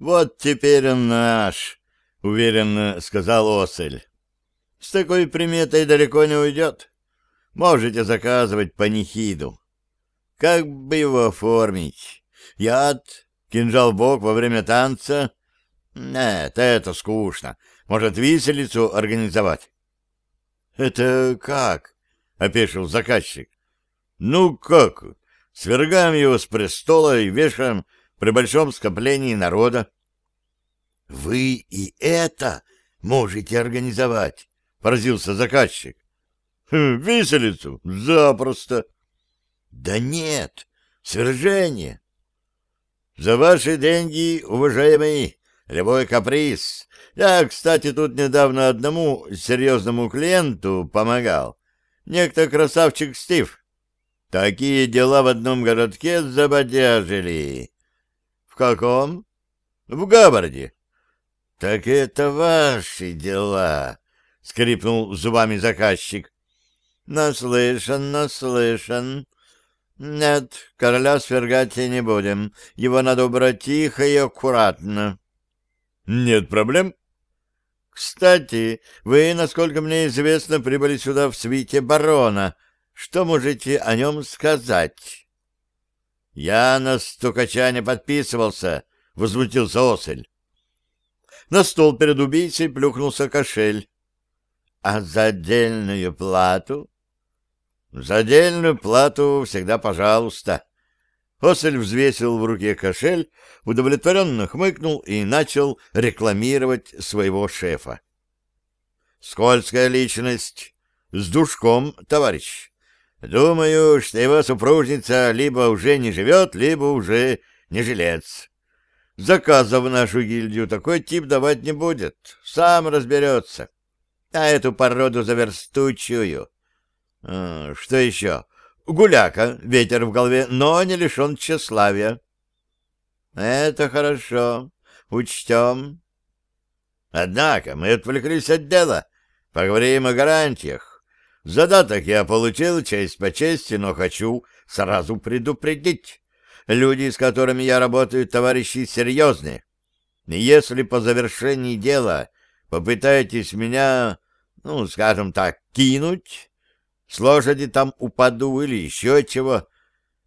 Вот теперь он наш, — уверенно сказал Осель. С такой приметой далеко не уйдет. Можете заказывать панихиду. Как бы его оформить? Яд? Кинжал в бок во время танца? Нет, это скучно. Может, виселицу организовать? — Это как? — опешил заказчик. — Ну как? Свергаем его с престола и вешаем при большом скоплении народа. — Вы и это можете организовать? — поразился заказчик. «Хм, — Виселицу? Запросто. — Да нет, свержение. — За ваши деньги, уважаемый, любой каприз. Я, кстати, тут недавно одному серьезному клиенту помогал. Некто красавчик Стив. Такие дела в одном городке забодяжили. — каком? — В Габарде. — Так это ваши дела, — скрипнул зубами заказчик. — Наслышан, наслышан. Нет, короля свергать не будем. Его надо убрать тихо и аккуратно. — Нет проблем. — Кстати, вы, насколько мне известно, прибыли сюда в свите барона. Что можете о нем сказать? — Я на стукача не подписывался, — возмутился Осель. На стол перед убийцей плюхнулся кошель. А за отдельную плату? За отдельную плату всегда пожалуйста. Осель взвесил в руке кошель, удовлетворенно хмыкнул и начал рекламировать своего шефа. Скользкая личность, с душком, товарищ. Думаю, что его супружница либо уже не живет, либо уже не жилец. Заказов в нашу гильдию такой тип давать не будет, сам разберется а эту породу заверстучую. А, что еще? Гуляка, ветер в голове, но не лишен тщеславия. Это хорошо, учтем. Однако мы отвлеклись от дела. Поговорим о гарантиях. Задаток я получил, честь по чести, но хочу сразу предупредить. Люди, с которыми я работаю, товарищи серьезные. Если по завершении дела попытаетесь меня, ну, скажем так, кинуть, с лошади там упаду или еще чего,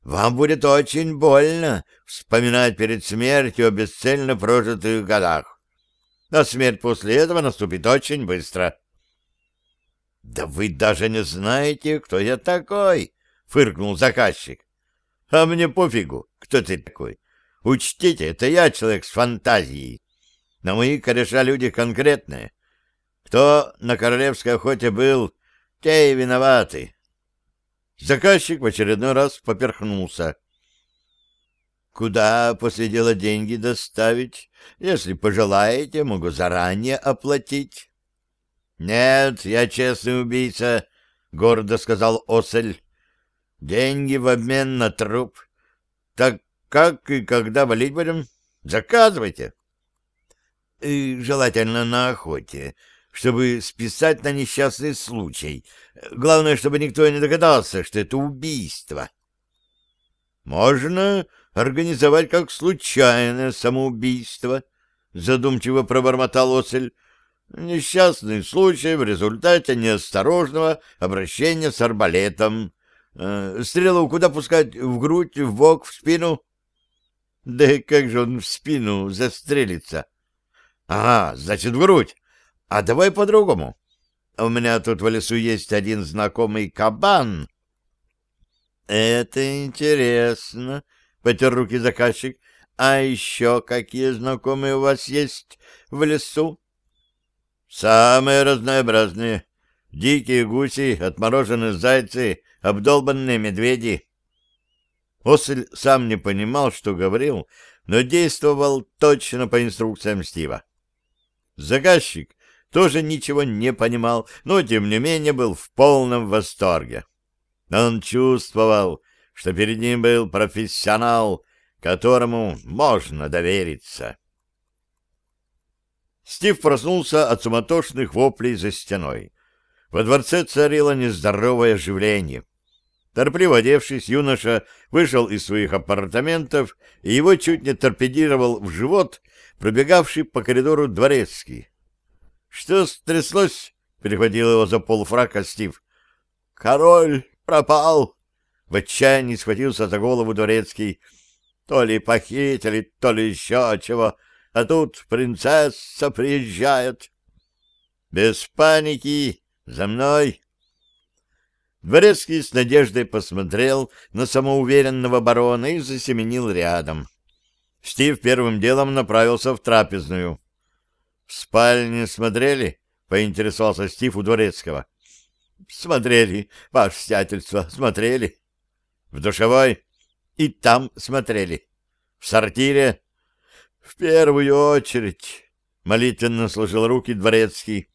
вам будет очень больно вспоминать перед смертью о бесцельно прожитых годах. А смерть после этого наступит очень быстро. — Да вы даже не знаете, кто я такой, — фыркнул заказчик. — А мне пофигу, кто ты такой. Учтите, это я человек с фантазией. Но мы, кореша, люди конкретные. Кто на королевской охоте был, те и виноваты. Заказчик в очередной раз поперхнулся. Куда после дела деньги доставить? Если пожелаете, могу заранее оплатить. — Нет, я честный убийца, — гордо сказал Осель. — Деньги в обмен на труп. Так как и когда валить будем? Заказывайте. — и желательно на охоте, чтобы списать на несчастный случай. Главное, чтобы никто не догадался, что это убийство. Можно организовать как случайное самоубийство, задумчиво пробормотал Осель. Несчастный случай в результате неосторожного обращения с арбалетом. Э, стрелу куда пускать? В грудь, в бок, в спину? Да как же он в спину застрелится? Ага, значит, в грудь. А давай по-другому. У меня тут в лесу есть один знакомый кабан. Это интересно, потер руки заказчик. А еще какие знакомые у вас есть в лесу? Самые разнообразные. Дикие гуси, отмороженные зайцы, обдолбанные медведи. Осель сам не понимал, что говорил, но действовал точно по инструкциям Стива. Заказчик тоже ничего не понимал, но, тем не менее, был в полном восторге. Он чувствовал, что перед ним был профессионал, которому можно довериться. Стив проснулся от суматошных воплей за стеной. Во дворце царило нездоровое оживление. Торопливо одевшись, юноша вышел из своих апартаментов, и его чуть не торпедировал в живот пробегавший по коридору дворецкий. — Что стряслось? — перехватил его за полфрака Стив. — Король пропал! — в отчаянии схватился за голову дворецкий. — То ли похитили, то ли еще чего, а тут принцесса приезжает. — Без паники! За мной! Дворецкий с надеждой посмотрел на самоуверенного барона и засеменил рядом. Стив первым делом направился в трапезную. — В спальне смотрели? — поинтересовался Стив у дворецкого. — Смотрели, ваше сиятельство, смотрели. — В душевой? — И там смотрели. — В сортире? — В первую очередь, — молитвенно сложил руки дворецкий.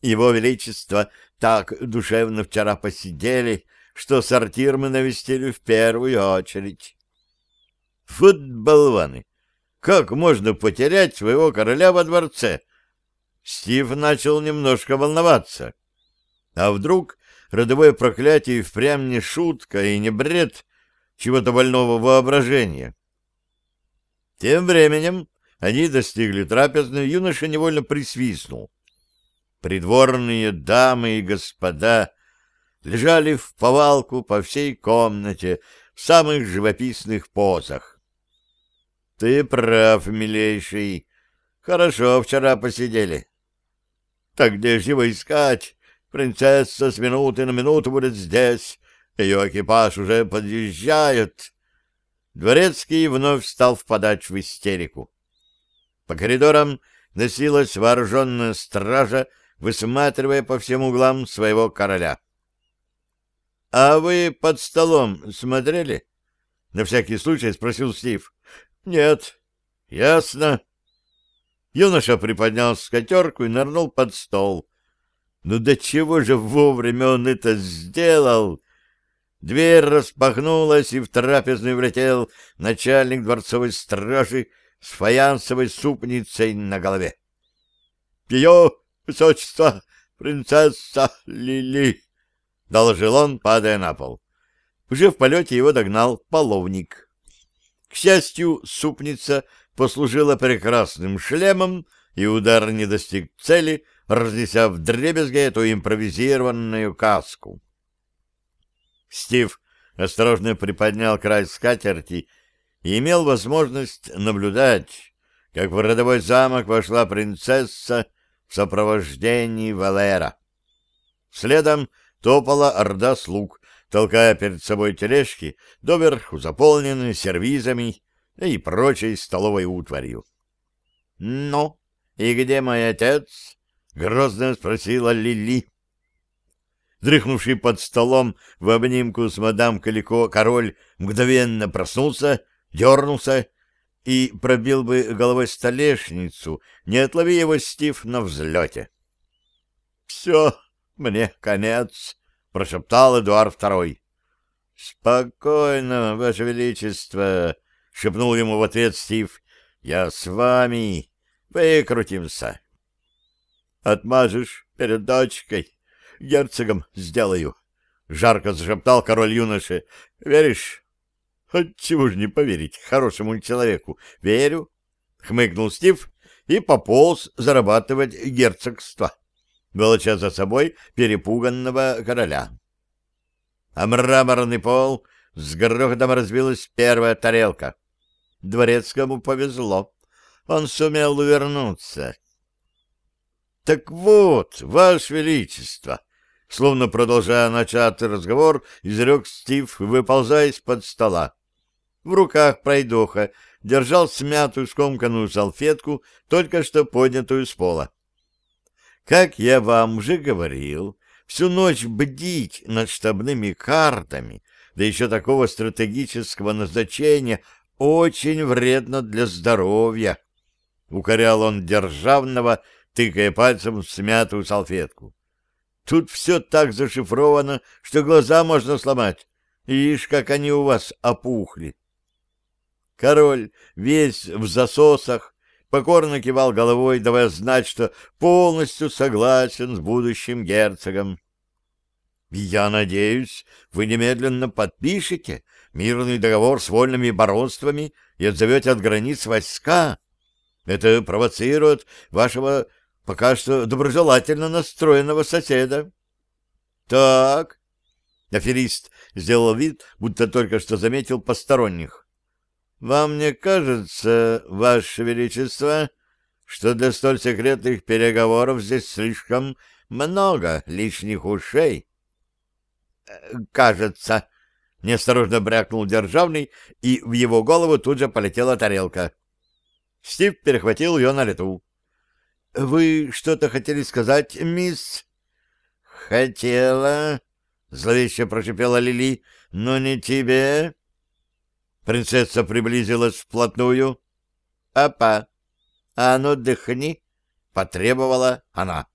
Его Величество так душевно вчера посидели, что сортир мы навестили в первую очередь. Вот болваны! Как можно потерять своего короля во дворце? Стив начал немножко волноваться. А вдруг родовое проклятие впрямь не шутка и не бред чего-то больного воображения? Тем временем они достигли трапезной, юноша невольно присвистнул придворные дамы и господа лежали в повалку по всей комнате в самых живописных позах. — Ты прав, милейший. Хорошо вчера посидели. — Так где же его искать? Принцесса с минуты на минуту будет здесь. Ее экипаж уже подъезжает. Дворецкий вновь стал впадать в истерику. По коридорам носилась вооруженная стража высматривая по всем углам своего короля. — А вы под столом смотрели? — на всякий случай спросил Стив. — Нет. — Ясно. Юноша приподнял скатерку и нырнул под стол. Ну до чего же вовремя он это сделал? Дверь распахнулась, и в трапезную влетел начальник дворцовой стражи с фаянсовой супницей на голове. — Ее высочество, принцесса Лили, — доложил он, падая на пол. Уже в полете его догнал половник. К счастью, супница послужила прекрасным шлемом, и удар не достиг цели, разнеся в дребезге эту импровизированную каску. Стив осторожно приподнял край скатерти и имел возможность наблюдать, как в родовой замок вошла принцесса в сопровождении Валера. Следом топала орда слуг, толкая перед собой тележки, доверху заполненные сервизами и прочей столовой утварью. — Ну, и где мой отец? — грозно спросила Лили. Дрыхнувший под столом в обнимку с мадам Калико король мгновенно проснулся, дернулся и пробил бы головой столешницу, не отлови его Стив на взлете. — Все, мне конец, — прошептал Эдуард Второй. — Спокойно, Ваше Величество, — шепнул ему в ответ Стив. — Я с вами. Выкрутимся. — Отмажешь перед дочкой. Герцогом сделаю. — жарко зашептал король юноши. — Веришь? Отчего же не поверить хорошему человеку? Верю, — хмыкнул Стив и пополз зарабатывать герцогство, волоча за собой перепуганного короля. А мраморный пол с грохотом разбилась первая тарелка. Дворецкому повезло. Он сумел увернуться. — Так вот, Ваше Величество! — словно продолжая начатый разговор, изрек Стив, выползая из-под стола. В руках пройдоха держал смятую скомканную салфетку, только что поднятую с пола. Как я вам уже говорил, всю ночь бдить над штабными картами, да еще такого стратегического назначения, очень вредно для здоровья. Укорял он державного, тыкая пальцем в смятую салфетку. Тут все так зашифровано, что глаза можно сломать. Ишь, как они у вас опухли. Король, весь в засосах, покорно кивал головой, давая знать, что полностью согласен с будущим герцогом. Я надеюсь, вы немедленно подпишете мирный договор с вольными баронствами и отзовете от границ войска. Это провоцирует вашего пока что доброжелательно настроенного соседа. Так. Аферист сделал вид, будто только что заметил посторонних. Вам не кажется, Ваше Величество, что для столь секретных переговоров здесь слишком много лишних ушей? Кажется, неосторожно брякнул державный, и в его голову тут же полетела тарелка. Стив перехватил ее на лету. — Вы что-то хотели сказать, мисс? — Хотела, — зловеще прошипела Лили, — но не тебе. Принцесса приблизилась вплотную. — Папа, а ну дыхни, — потребовала она.